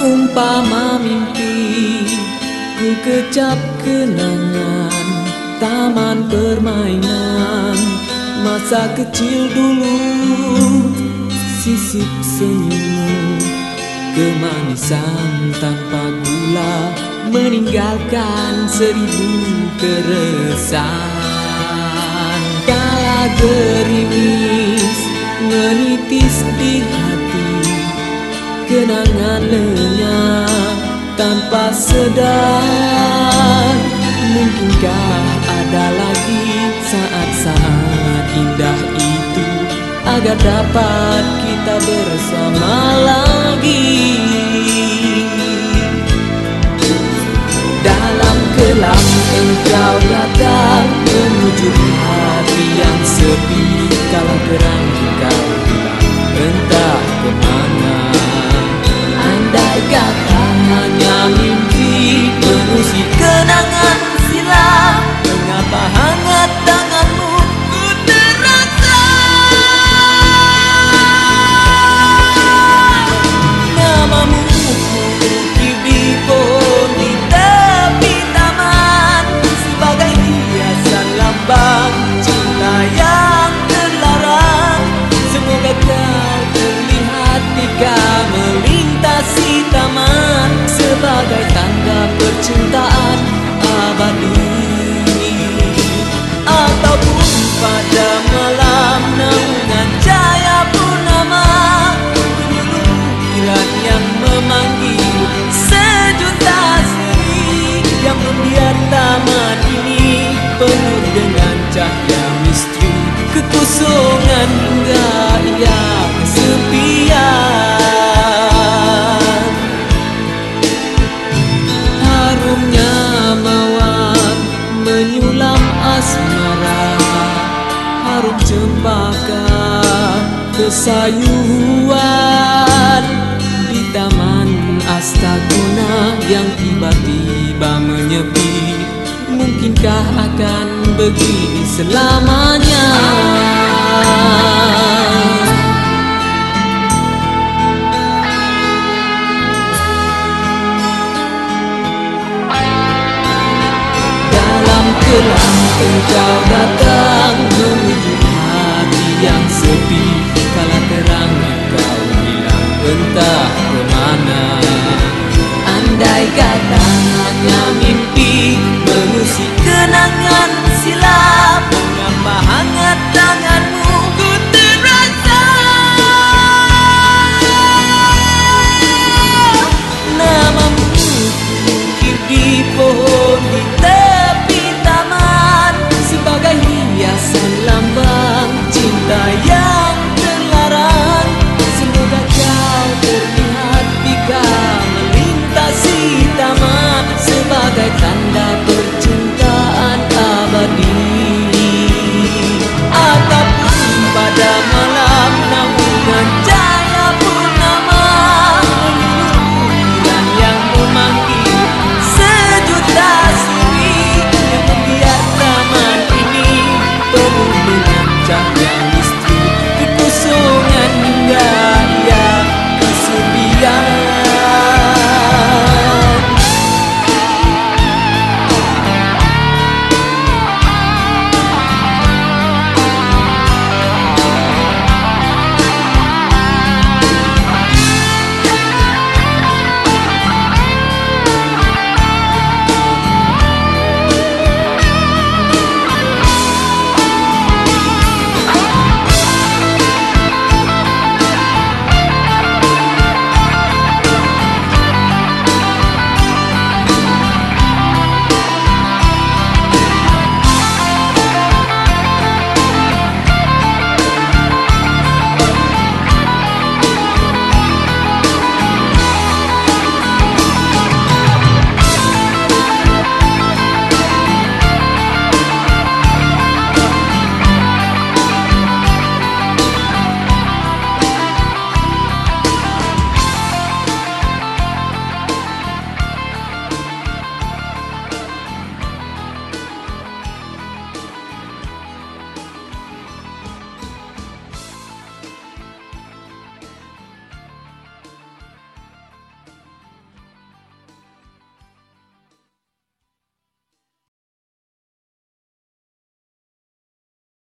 Umpama mimpi Ku kecap kenangan Taman permainan Masa kecil dulu Sisip senyummu Kemanisan tanpa gula Meninggalkan seribu keresahan. Kala gerimis tanpa sedar. Mungkinkah ada lagi saat-saat indah itu Agar dapat kita bersama lagi? Dalam kelam engkau datang Menuju hati yang sepi. Kala kerang engkau cempaka kesayuan Di taman astaguna yang tiba-tiba menyepi. Mungkinkah akan begini selamanya? Dalam kelam engkau datang yang sepi Kala terang kau hilang entah ke mana. Andai katanya mimpi Mengusik kenangan